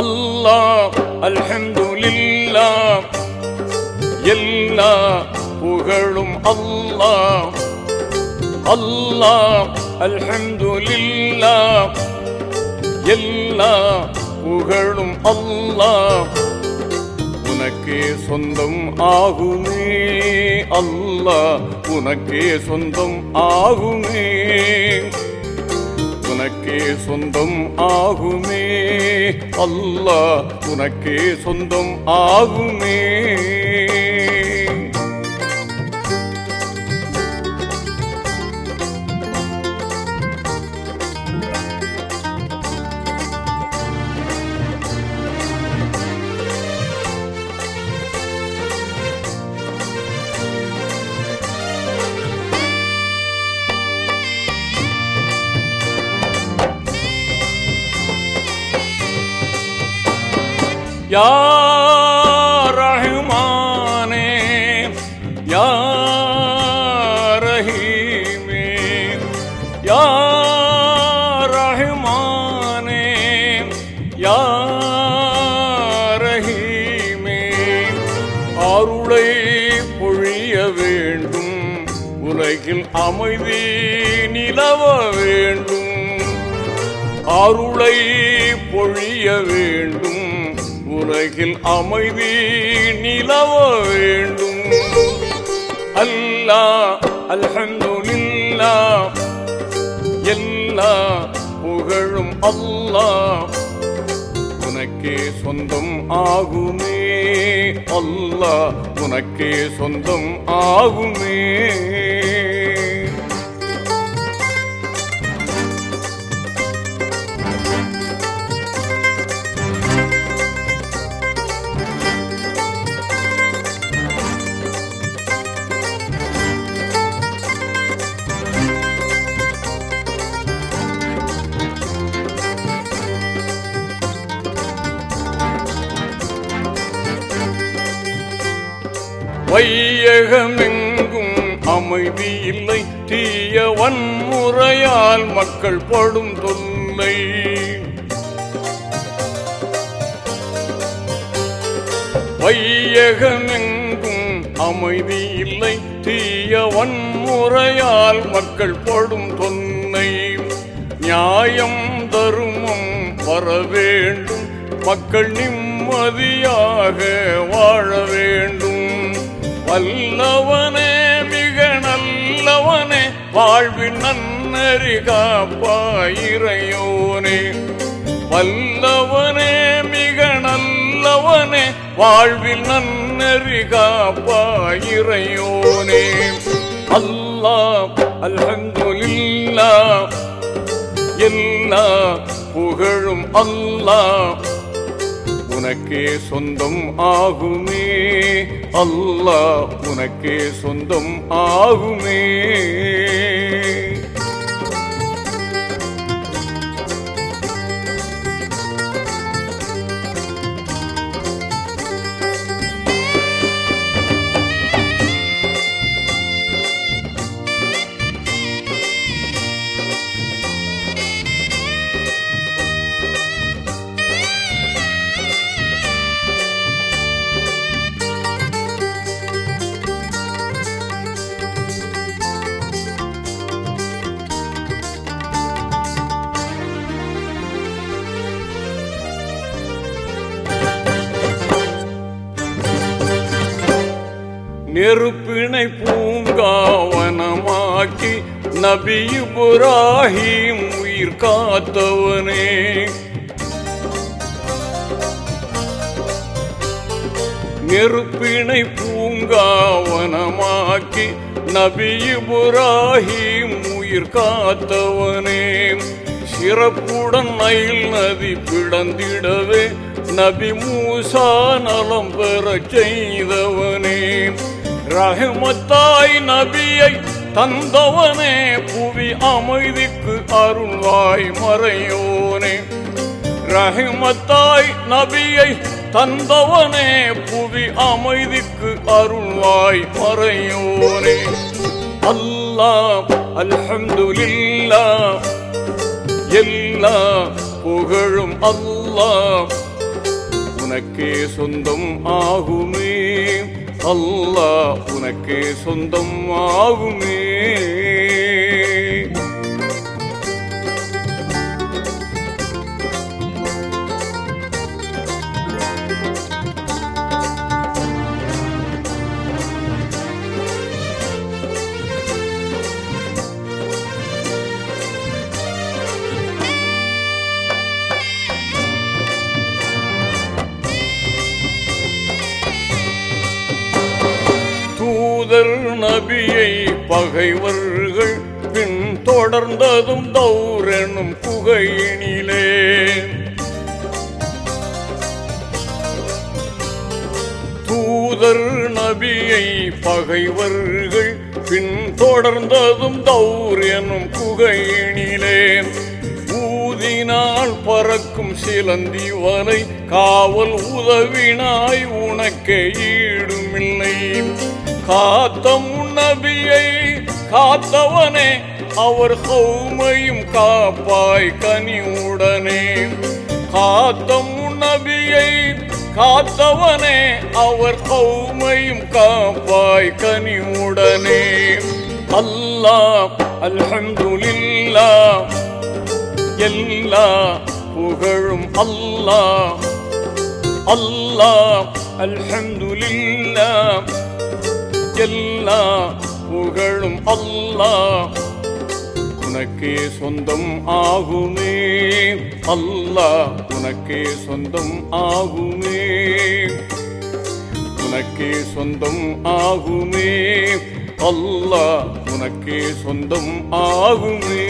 அல்லாஹ் அல்ஹம்துலில்லாஹ். எல்லா புகழும் அல்லா அல்லாஹ் அல்ஹம்துலில்லாஹ். எல்லா புகழும் அல்லா உனக்கே சொந்தம் ஆகுமே அல்லா உனக்கே சொந்தம் ஆகுமே. உனக்கே சொந்தம் ஆகுமே. அல்லாஹ் உனக்கே சொந்தம் ஆகுமே. யா ரஹ்மானே யா ரஹீமே யா ரஹ்மானே யா ரஹீமே. அருளை பொழிய வேண்டும் உலகில் அமைதி நிலவ வேண்டும். அருளை பொழிய வேண்டும் உலகில் அமைதி நிலவ வேண்டும். அல்லா அல்ஹம்துலில்லாஹ் எல்லா புகழும் அல்லா. உனக்கே சொந்தம் ஆகுமே. அல்லா உனக்கே சொந்தம் ஆகுமே. வையகமெங்கும் அமைதி இல்லை தீய வன்முறையால் மக்கள் படும் தொல்லை. வையகமெங்கும் அமைதி இல்லை தீய வன்முறையால் மக்கள் படும் தொன்னை நியாயம் தருமம் வர வேண்டும். மக்கள் நிம்மதியாக வாழ வேண்டும். வல்லவனே மிக நல்லவனே வாழ்வின் நன்னறி காப்பாயிரையோனே வல்லவனே மிக நல்லவனே வாழ்வில் நன்னறி காப்பாயிரையோனே அல்லா அல்ஹம்துலில்லாஹ் எல்லா புகழும் அல்லாஹ் உனக்கே சொந்தம் ஆகுமே. அல்லாஹ் உனக்கே சொந்தம் ஆகுமே. காட்டி நபி இப்ராஹிம் உயிர் காத்தவனே. நெருப்பினை பூங்காவனமாக்கி நபி இப்ராஹிம் உயிர் காத்தவனே. சிறப்புடன் நயில் நதி பிளந்திடவே நபி மூசா நலம் பெற செய்தவனே. ரஹமத்தாய் நபியை தந்தவனே புவி அமைதிக்கு அருள்வாய் மறையோனே. ரஹிமத்தாய் நபியை தந்தவனே புவி அமைதிக்கு அருள்வாய் மறையோனே. அல்லா அல்ஹம்துலில்லாஹ். எல்லா புகழும் அல்லாஹ். உனக்கே சொந்தம் ஆகுமே. அல்லாஹ் உனக்கு சொந்தம் ஆகுமே. முதல் நபியை பகைவர்கள் பின் தொடர்ந்ததும் தௌரெனும் குகையினிலே. தூதர் நபியை பகைவர்கள் பின் தொடர்ந்ததும் தௌர் எனும் குகையினிலே. ஊதினால் பறக்கும் சிலந்தி வரை காவல் உதவினாய் உனக்கே ஈடுமில்லை. காத்த முன்னபியை காத்தவனே அவர் கௌமையும் காப்பாய் கனிவுடனே. காத்த முன்னபியை காத்தவனே அவர் கௌமையும் காப்பாய் கனிவுடனே. அல்லா அல்ஹம்துலில்லாஹ் எல்லா புகழும் அல்லா அல்லா அல்ஹம்துலில்லாஹ். அல்லா புகழும் அல்லா உனக்கே சொந்தம் ஆகுமே. அல்லா உனக்கே சொந்தம் ஆகுமே. உனக்கே சொந்தம் ஆகுமே. அல்லா உனக்கே சொந்தம் ஆகுமே.